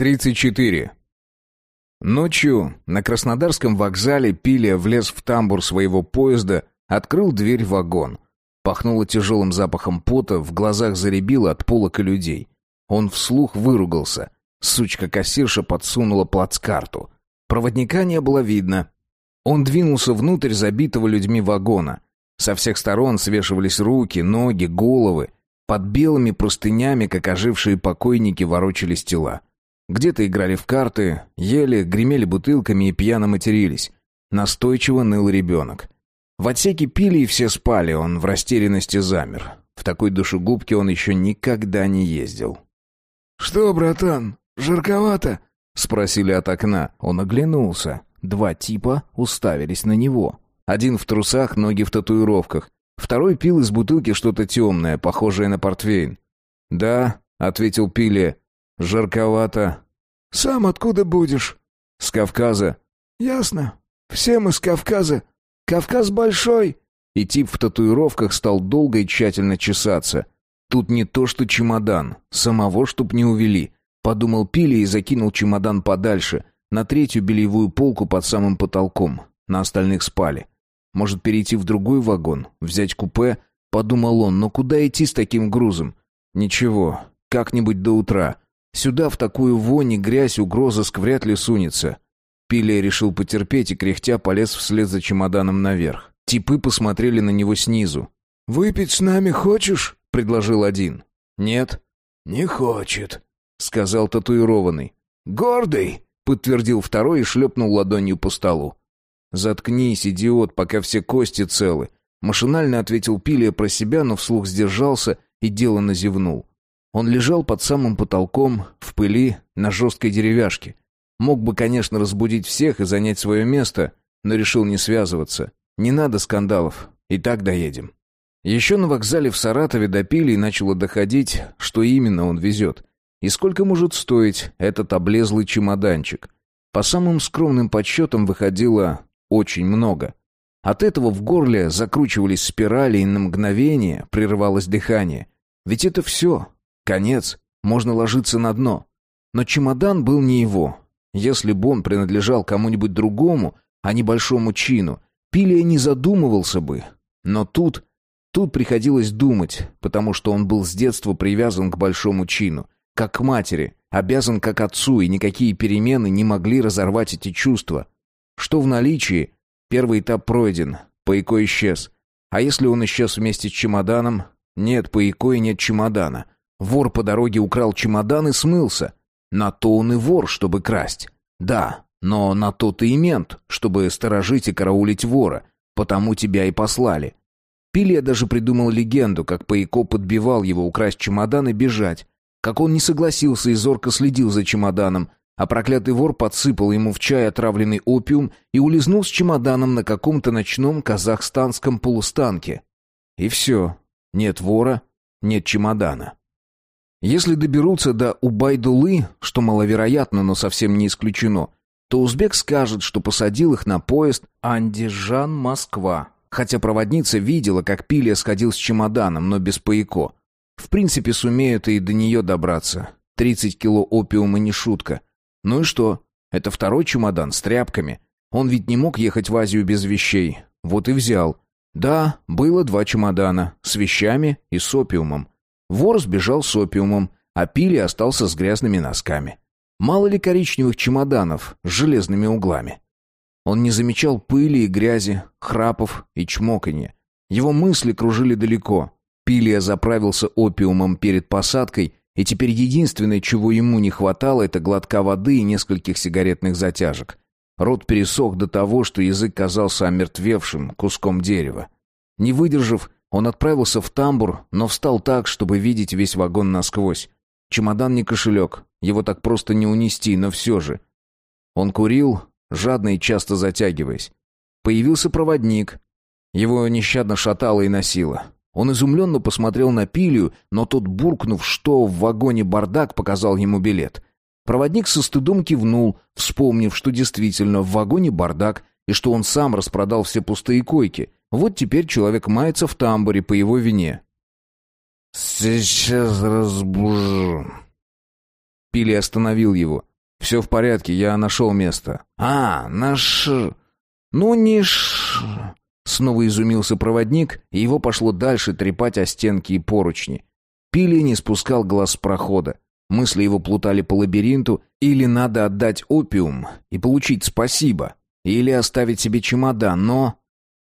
34. Ночью на Краснодарском вокзале Пилия влез в тамбур своего поезда, открыл дверь в вагон. Пахнуло тяжелым запахом пота, в глазах заребило от полока людей. Он вслух выругался. Сучка-кассирша подсунула плацкарту. Проводника не было видно. Он двинулся внутрь забитого людьми вагона. Со всех сторон свешивались руки, ноги, головы. Под белыми простынями, как ожившие покойники, ворочались тела. Где-то играли в карты, ели, гремели бутылками и пьяно матерились. Настойчиво ныл ребенок. В отсеке пили и все спали, он в растерянности замер. В такой душегубке он еще никогда не ездил. «Что, братан, жарковато?» — спросили от окна. Он оглянулся. Два типа уставились на него. Один в трусах, ноги в татуировках. Второй пил из бутылки что-то темное, похожее на портвейн. «Да», — ответил Пиле, «Жарковато». «Сам откуда будешь?» «С Кавказа». «Ясно. Все мы с Кавказа. Кавказ большой». И тип в татуировках стал долго и тщательно чесаться. Тут не то что чемодан, самого чтоб не увели. Подумал Пили и закинул чемодан подальше, на третью бельевую полку под самым потолком. На остальных спали. Может перейти в другой вагон, взять купе? Подумал он, но куда идти с таким грузом? Ничего, как-нибудь до утра. Сюда в такую вонь и грязь угрозыск вряд ли сунется. Пилия решил потерпеть и кряхтя полез вслед за чемоданом наверх. Типы посмотрели на него снизу. «Выпить с нами хочешь?» — предложил один. «Нет». «Не хочет», — сказал татуированный. «Гордый», — подтвердил второй и шлепнул ладонью по столу. «Заткнись, идиот, пока все кости целы», — машинально ответил Пилия про себя, но вслух сдержался и деланно зевнул. Он лежал под самым потолком, в пыли, на жесткой деревяшке. Мог бы, конечно, разбудить всех и занять свое место, но решил не связываться. Не надо скандалов, и так доедем. Еще на вокзале в Саратове допили и начало доходить, что именно он везет. И сколько может стоить этот облезлый чемоданчик. По самым скромным подсчетам выходило очень много. От этого в горле закручивались спирали, и на мгновение прерывалось дыхание. Ведь это все, Конец. Можно ложиться на дно. Но чемодан был не его. Если бы он принадлежал кому-нибудь другому, а не большому чину, Пилия не задумывался бы. Но тут... Тут приходилось думать, потому что он был с детства привязан к большому чину, как к матери, обязан как отцу, и никакие перемены не могли разорвать эти чувства. Что в наличии? Первый этап пройден, Паико исчез. А если он исчез вместе с чемоданом? Нет Паико и нет чемодана. Вор по дороге украл чемодан и смылся. На то он и вор, чтобы красть. Да, но на то ты и мент, чтобы сторожить и караулить вора. Потому тебя и послали. Пилия даже придумал легенду, как Паяко подбивал его украсть чемодан и бежать. Как он не согласился и зорко следил за чемоданом, а проклятый вор подсыпал ему в чай отравленный опиум и улизнул с чемоданом на каком-то ночном казахстанском полустанке. И все. Нет вора, нет чемодана. Если доберутся до Убайдулы, что маловероятно, но совсем не исключено, то узбек скажет, что посадил их на поезд Андижан-Москва. Хотя проводница видела, как Пилия сходил с чемоданом, но без паяко. В принципе, сумеют и до нее добраться. Тридцать кило опиума не шутка. Ну и что? Это второй чемодан с тряпками. Он ведь не мог ехать в Азию без вещей. Вот и взял. Да, было два чемодана, с вещами и с опиумом. Вор сбежал с опиумом, а Пили остался с грязными носками. Мало ли коричневых чемоданов с железными углами. Он не замечал пыли и грязи, храпов и чмоканья. Его мысли кружили далеко. Пилия заправился опиумом перед посадкой, и теперь единственное, чего ему не хватало, это глотка воды и нескольких сигаретных затяжек. Рот пересох до того, что язык казался омертвевшим куском дерева. Не выдержав, он отправился в тамбур, но встал так, чтобы видеть весь вагон насквозь. Чемодан не кошелек, его так просто не унести, но все же. Он курил, жадно и часто затягиваясь. Появился проводник. Его нещадно шатало и носило. Он изумленно посмотрел на Пилию, но тот, буркнув, что в вагоне бардак, показал ему билет. Проводник со стыдом кивнул, вспомнив, что действительно в вагоне бардак, и что он сам распродал все пустые койки — вот теперь человек мается в тамбуре по его вине. «Сейчас разбужу». Пили остановил его. «Все в порядке, я нашел место». «А, наш... Ну, не ш...» Снова изумился проводник, и его пошло дальше трепать о стенки и поручни. Пили не спускал глаз с прохода. Мысли его плутали по лабиринту, или надо отдать опиум и получить спасибо, или оставить себе чемодан, но...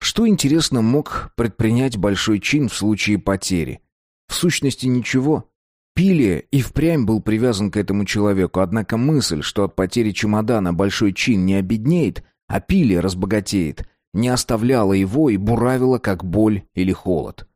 Что, интересно, мог предпринять большой чин в случае потери? В сущности, ничего. Пилия и впрямь был привязан к этому человеку, однако мысль, что от потери чемодана большой чин не обеднеет, а Пилия разбогатеет, не оставляла его и буравила, как боль или холод.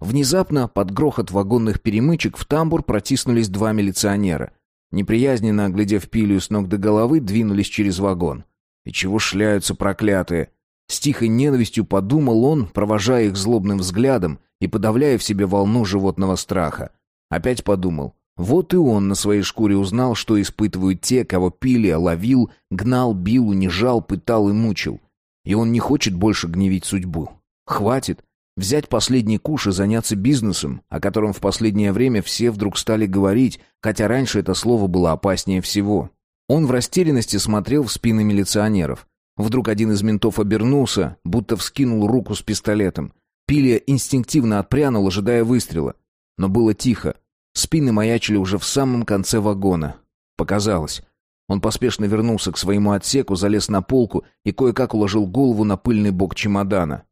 Внезапно, под грохот вагонных перемычек, в тамбур протиснулись два милиционера. Неприязненно оглядев Пилию с ног до головы, двинулись через вагон. И чего шляются проклятые? С тихой ненавистью подумал он, провожая их злобным взглядом и подавляя в себе волну животного страха. Опять подумал. Вот и он на своей шкуре узнал, что испытывают те, кого Пилия ловил, гнал, бил, унижал, пытал и мучил. И он не хочет больше гневить судьбу. Хватит. Взять последний куш и заняться бизнесом, о котором в последнее время все вдруг стали говорить, хотя раньше это слово было опаснее всего. Он в растерянности смотрел в спины милиционеров. Вдруг один из ментов обернулся, будто вскинул руку с пистолетом. Пилия инстинктивно отпрянул, ожидая выстрела. Но было тихо. Спины маячили уже в самом конце вагона. Показалось. Он поспешно вернулся к своему отсеку, залез на полку и кое-как уложил голову на пыльный бок чемодана.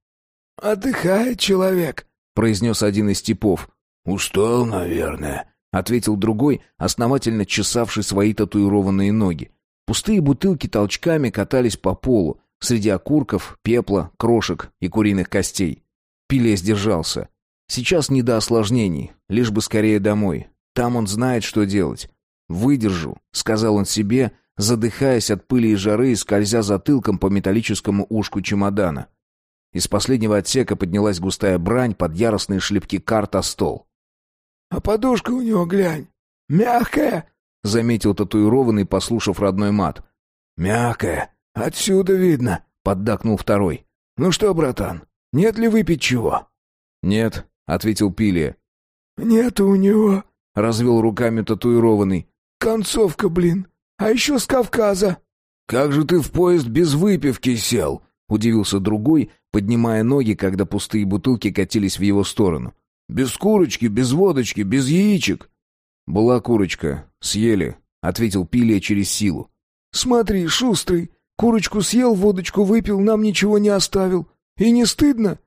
«Отдыхает человек», — произнес один из типов. «Устал, наверное», — ответил другой, основательно чесавший свои татуированные ноги. Пустые бутылки толчками катались по полу, среди окурков, пепла, крошек и куриных костей. Пиле сдержался. Сейчас не до осложнений, лишь бы скорее домой. Там он знает, что делать. «Выдержу», — сказал он себе, задыхаясь от пыли и жары и скользя затылком по металлическому ушку чемодана. Из последнего отсека поднялась густая брань под яростные шлепки карт о стол. «А подушка у него, глянь, мягкая!» — заметил татуированный, послушав родной мат. «Мягкая. Отсюда видно», — поддакнул второй. «Ну что, братан, нет ли выпить чего?» «Нет», — ответил Пилия. «Нет у него», — развел руками татуированный. «Концовка, блин. А еще с Кавказа». «Как же ты в поезд без выпивки сел?» — удивился другой, поднимая ноги, когда пустые бутылки катились в его сторону. «Без курочки, без водочки, без яичек». «Была курочка. Съели», — ответил Пилия через силу. «Смотри, шустрый, курочку съел, водочку выпил, нам ничего не оставил. И не стыдно?»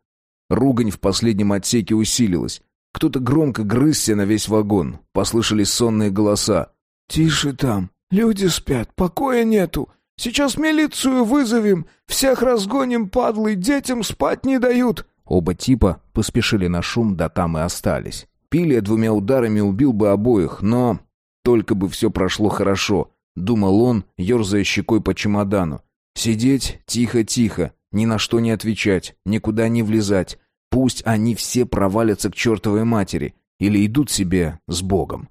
Ругань в последнем отсеке усилилась. Кто-то громко грызся на весь вагон. Послышались сонные голоса. «Тише там. Люди спят. Покоя нету. Сейчас милицию вызовем. Всех разгоним, падлы. Детям спать не дают». Оба типа поспешили на шум, да там и остались. Пилия двумя ударами убил бы обоих, но... Только бы все прошло хорошо, думал он, ерзая щекой по чемодану. Сидеть тихо-тихо, ни на что не отвечать, никуда не влезать. Пусть они все провалятся к чертовой матери или идут себе с Богом.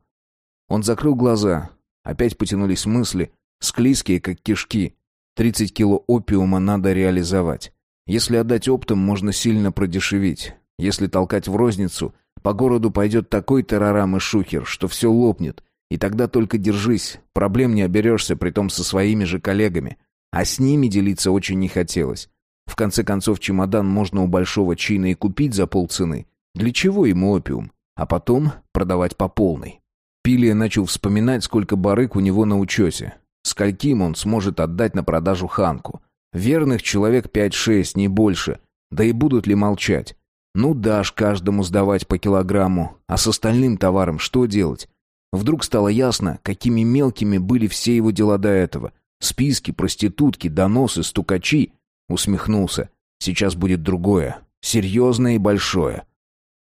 Он закрыл глаза. Опять потянулись мысли, склизкие, как кишки. Тридцать кило опиума надо реализовать. Если отдать оптом, можно сильно продешевить. Если толкать в розницу, по городу пойдет такой террорам и шухер, что все лопнет. И тогда только держись, проблем не оберешься, притом со своими же коллегами. А с ними делиться очень не хотелось. В конце концов, чемодан можно у большого чина и купить за полцены. Для чего ему опиум? А потом продавать по полной. Пилия начал вспоминать, сколько барык у него на учете. Скольким он сможет отдать на продажу Ханку. Верных человек пять-шесть, не больше. Да и будут ли молчать? Ну, дашь каждому сдавать по килограмму, а с остальным товаром что делать? Вдруг стало ясно, какими мелкими были все его дела до этого. Списки, проститутки, доносы, стукачи. Усмехнулся. Сейчас будет другое. Серьезное и большое.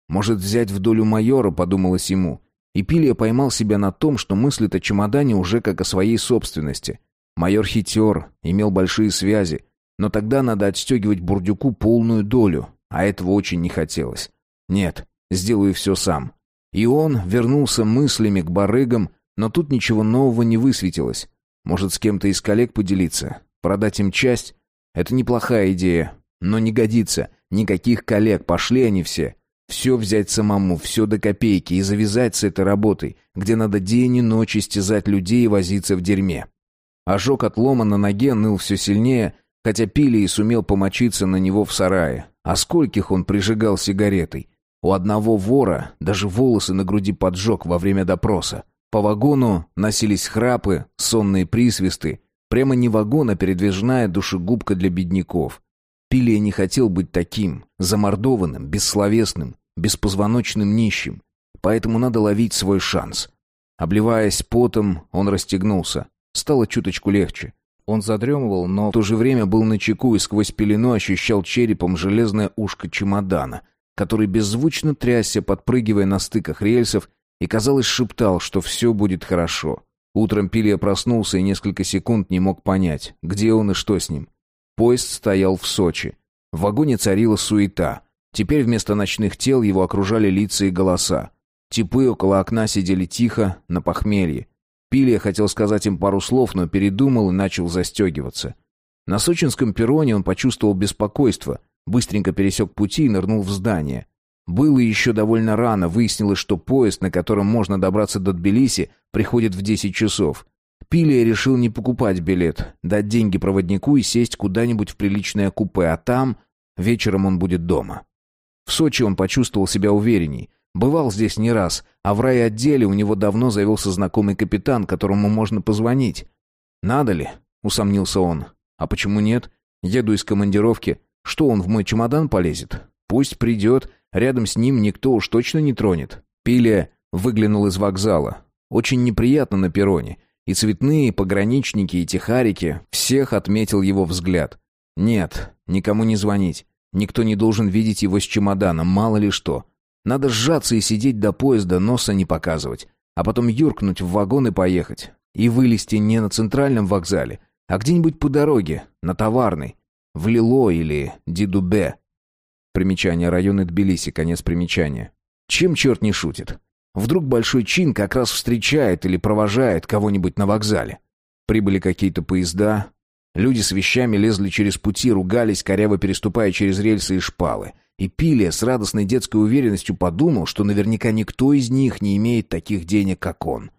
Может, взять в долю майора, подумалось ему. И Пилия поймал себя на том, что мыслит о чемодане уже как о своей собственности. Майор хитер, имел большие связи. Но тогда надо отстегивать Бурдюку полную долю, а этого очень не хотелось. Нет, сделаю все сам. И он вернулся мыслями к барыгам, но тут ничего нового не высветилось. Может, с кем-то из коллег поделиться? Продать им часть? Это неплохая идея, но не годится. Никаких коллег, пошли они все. Все взять самому, все до копейки и завязать с этой работой, где надо день и ночь истязать людей и возиться в дерьме. Ожог от лома на ноге ныл все сильнее, хотя пили и сумел помочиться на него в сарае. А скольких он прижигал сигаретой? У одного вора даже волосы на груди поджег во время допроса. По вагону носились храпы, сонные присвисты. Прямо не вагон, а передвижная душегубка для бедняков. Пилия не хотел быть таким, замордованным, бессловесным, беспозвоночным нищим. Поэтому надо ловить свой шанс. Обливаясь потом, он расстегнулся. Стало чуточку легче. Он задремывал, но в то же время был на чеку и сквозь пелену ощущал черепом железное ушко чемодана, который беззвучно трясся, подпрыгивая на стыках рельсов, и, казалось, шептал, что все будет хорошо. Утром Пилия проснулся и несколько секунд не мог понять, где он и что с ним. Поезд стоял в Сочи. В вагоне царила суета. Теперь вместо ночных тел его окружали лица и голоса. Типы около окна сидели тихо, на похмелье. Пилия хотел сказать им пару слов, но передумал и начал застегиваться. На сочинском перроне он почувствовал беспокойство, быстренько пересек пути и нырнул в здание. Было еще довольно рано, выяснилось, что поезд, на котором можно добраться до Тбилиси, приходит в 10 часов. Пилия решил не покупать билет, дать деньги проводнику и сесть куда-нибудь в приличное купе, а там вечером он будет дома. В Сочи он почувствовал себя уверенней. Бывал здесь не раз, а в райотделе у него давно завелся знакомый капитан, которому можно позвонить. «Надо ли?» — усомнился он. «А почему нет? Еду из командировки. Что, он в мой чемодан полезет? Пусть придет, рядом с ним никто уж точно не тронет». Пилия выглянул из вокзала. Очень неприятно на перроне. И цветные, и пограничники, и техарики. Всех отметил его взгляд. Нет, никому не звонить. Никто не должен видеть его с чемоданом, мало ли что. Надо сжаться и сидеть до поезда, носа не показывать. А потом юркнуть в вагон и поехать. И вылезти не на центральном вокзале, а где-нибудь по дороге, на товарной. В Лило или Дидубе. Примечание района Тбилиси, конец примечания. Чем черт не шутит? Вдруг большой чин как раз встречает или провожает кого-нибудь на вокзале. Прибыли какие-то поезда. Люди с вещами лезли через пути, ругались, коряво переступая через рельсы и шпалы. И Пилия с радостной детской уверенностью подумал, что наверняка никто из них не имеет таких денег, как он.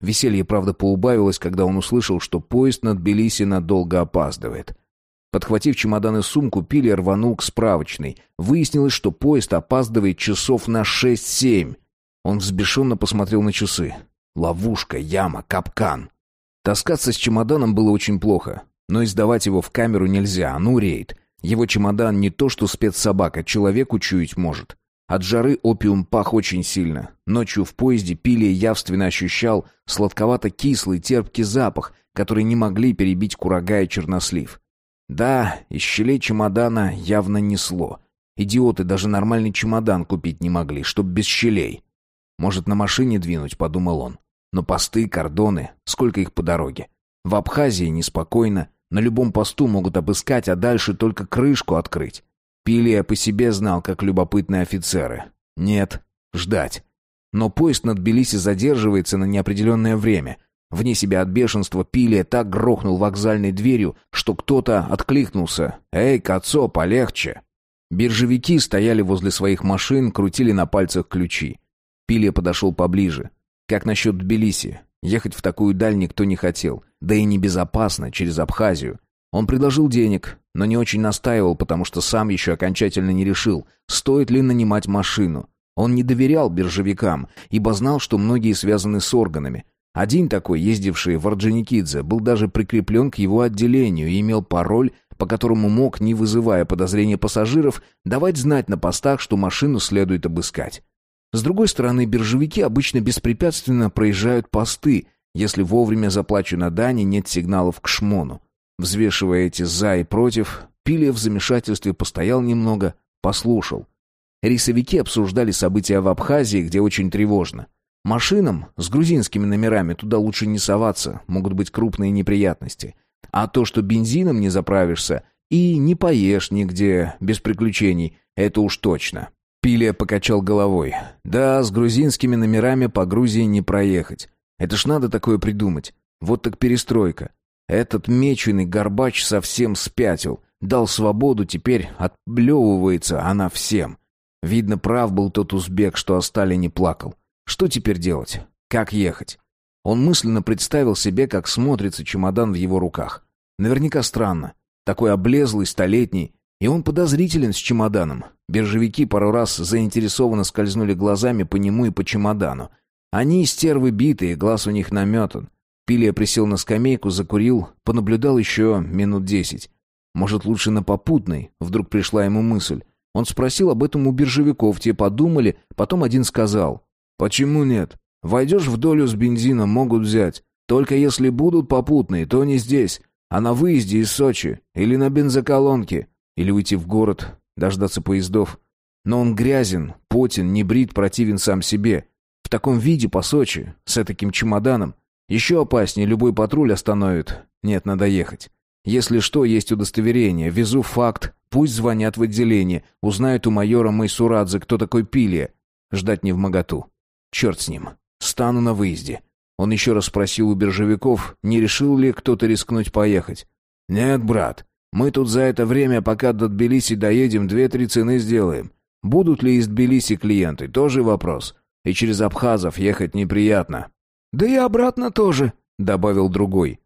Веселье, правда, поубавилось, когда он услышал, что поезд над Тбилиси надолго опаздывает. Подхватив чемодан и сумку, Пилия рванул к справочной. Выяснилось, что поезд опаздывает часов на шесть-семь. Он взбешенно посмотрел на часы. Ловушка, яма, капкан. Таскаться с чемоданом было очень плохо, но издавать его в камеру нельзя, а ну рейд. Его чемодан не то что спецсобака, человек учуять может. От жары опиум пах очень сильно. Ночью в поезде пили явственно ощущал сладковато-кислый терпкий запах, который не могли перебить курага и чернослив. Да, из щелей чемодана явно несло. Идиоты даже нормальный чемодан купить не могли, чтоб без щелей. Может, на машине двинуть, подумал он. Но посты, кордоны, сколько их по дороге. В Абхазии неспокойно, на любом посту могут обыскать, а дальше только крышку открыть. Пилия по себе знал, как любопытные офицеры. Нет, ждать. Но поезд над Тбилиси задерживается на неопределенное время. Вне себя от бешенства Пилия так грохнул вокзальной дверью, что кто-то откликнулся. «Эй, Кацо, полегче!» Биржевики стояли возле своих машин, крутили на пальцах ключи. Пилия подошел поближе. «Как насчет Тбилиси? Ехать в такую даль никто не хотел. Да и небезопасно, через Абхазию. Он предложил денег, но не очень настаивал, потому что сам еще окончательно не решил, стоит ли нанимать машину. Он не доверял биржевикам, ибо знал, что многие связаны с органами. Один такой, ездивший в Орджоникидзе, был даже прикреплен к его отделению и имел пароль, по которому мог, не вызывая подозрения пассажиров, давать знать на постах, что машину следует обыскать. С другой стороны, биржевики обычно беспрепятственно проезжают посты, если вовремя заплачено дани, нет сигналов к шмону. Взвешивая эти «за» и «против», Пилия в замешательстве постоял немного, послушал. Рейсовики обсуждали события в Абхазии, где очень тревожно. Машинам с грузинскими номерами туда лучше не соваться, могут быть крупные неприятности. А то, что бензином не заправишься и не поешь нигде без приключений, это уж точно. Пилия покачал головой. Да, с грузинскими номерами по Грузии не проехать. Это ж надо такое придумать. Вот так перестройка. Этот меченый горбач совсем спятил. Дал свободу, теперь отблевывается она всем. Видно, прав был тот узбек, что о Сталине плакал. Что теперь делать? Как ехать? Он мысленно представил себе, как смотрится чемодан в его руках. Наверняка странно. Такой облезлый, столетний. И он подозрителен с чемоданом. Биржевики пару раз заинтересованно скользнули глазами по нему и по чемодану. Они стервы битые, глаз у них наметан. Пилия присел на скамейку, закурил, понаблюдал еще минут десять. Может, лучше на попутной? Вдруг пришла ему мысль. Он спросил об этом у биржевиков, те подумали, потом один сказал. «Почему нет? Войдешь в долю с бензином, могут взять. Только если будут попутные, то не здесь, а на выезде из Сочи или на бензоколонке. Или уйти в город, дождаться поездов. Но он грязен, потен, не брит, противен сам себе. В таком виде по Сочи, с таким чемоданом. Еще опаснее, любой патруль остановит. Нет, надо ехать. Если что, есть удостоверение. Везу факт. Пусть звонят в отделение. Узнают у майора Майсурадзе, кто такой Пилия. Ждать не в моготу. Черт с ним. Стану на выезде. Он еще раз спросил у биржевиков, не решил ли кто-то рискнуть поехать. «Нет, брат. Мы тут за это время, пока до Тбилиси доедем, две-три цены сделаем. Будут ли из Тбилиси клиенты, тоже вопрос. И через Абхазов ехать неприятно». «Да и обратно тоже», — добавил другой.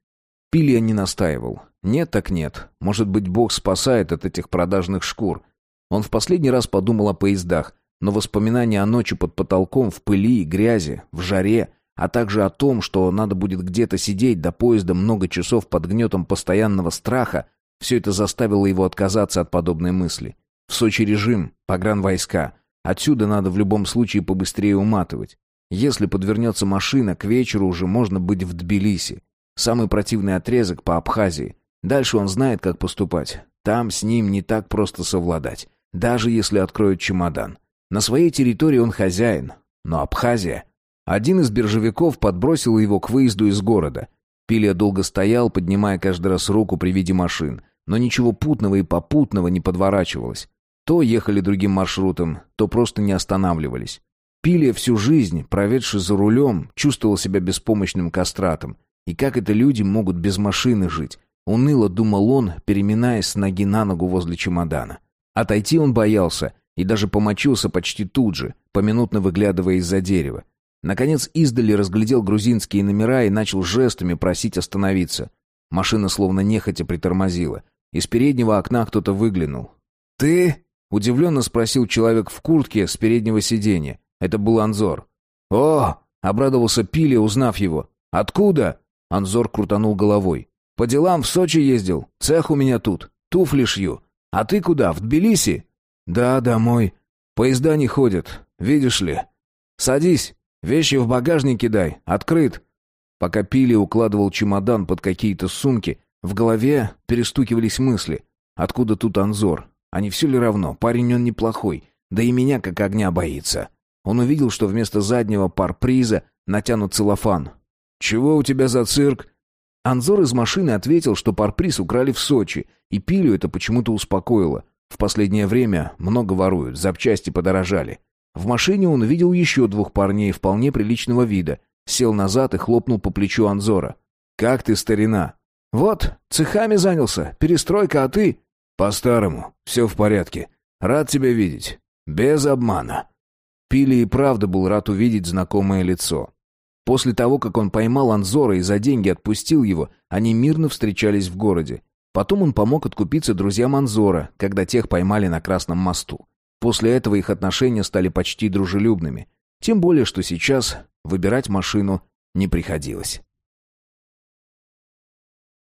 Пилия не настаивал. Нет так нет. Может быть, Бог спасает от этих продажных шкур. Он в последний раз подумал о поездах, но воспоминания о ночи под потолком в пыли, грязи, в жаре, а также о том, что надо будет где-то сидеть до поезда много часов под гнетом постоянного страха, все это заставило его отказаться от подобной мысли. В Сочи режим, погранвойска. Отсюда надо в любом случае побыстрее уматывать. Если подвернется машина, к вечеру уже можно быть в Тбилиси. Самый противный отрезок по Абхазии. Дальше он знает, как поступать. Там с ним не так просто совладать. Даже если откроют чемодан. На своей территории он хозяин. Но Абхазия... Один из биржевиков подбросил его к выезду из города. Пилия долго стоял, поднимая каждый раз руку при виде машин. Но ничего путного и попутного не подворачивалось. То ехали другим маршрутом, то просто не останавливались. Пилия всю жизнь, проведший за рулем, чувствовал себя беспомощным кастратом. И как это люди могут без машины жить? Уныло думал он, переминаясь с ноги на ногу возле чемодана. Отойти он боялся и даже помочился почти тут же, поминутно выглядывая из-за дерева. Наконец издали разглядел грузинские номера и начал жестами просить остановиться. Машина словно нехотя притормозила. Из переднего окна кто-то выглянул. «Ты?» — удивленно спросил человек в куртке с переднего сиденья. Это был Анзор. «О!» — обрадовался Пили, узнав его. «Откуда?» — Анзор крутанул головой. «По делам в Сочи ездил. Цех у меня тут. Туфли шью. А ты куда, в Тбилиси?» «Да, домой. Поезда не ходят, видишь ли. Садись, вещи в багажник кидай, открыт». Пока Пили укладывал чемодан под какие-то сумки, в голове перестукивались мысли. «Откуда тут Анзор? А не все ли равно? Парень он неплохой. Да и меня как огня боится». Он увидел, что вместо заднего парприза натянут целлофан. «Чего у тебя за цирк?» Анзор из машины ответил, что парприз украли в Сочи, и Пилю это почему-то успокоило. В последнее время много воруют, запчасти подорожали. В машине он увидел еще двух парней вполне приличного вида. Сел назад и хлопнул по плечу Анзора. «Как ты, старина?» «Вот, цехами занялся. Перестройка, а ты...» «По-старому. Все в порядке. Рад тебя видеть. Без обмана». Пили и правда был рад увидеть знакомое лицо. После того, как он поймал Анзора и за деньги отпустил его, они мирно встречались в городе. Потом он помог откупиться друзьям Анзора, когда тех поймали на Красном мосту. После этого их отношения стали почти дружелюбными. Тем более, что сейчас выбирать машину не приходилось.